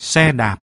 xe đạp.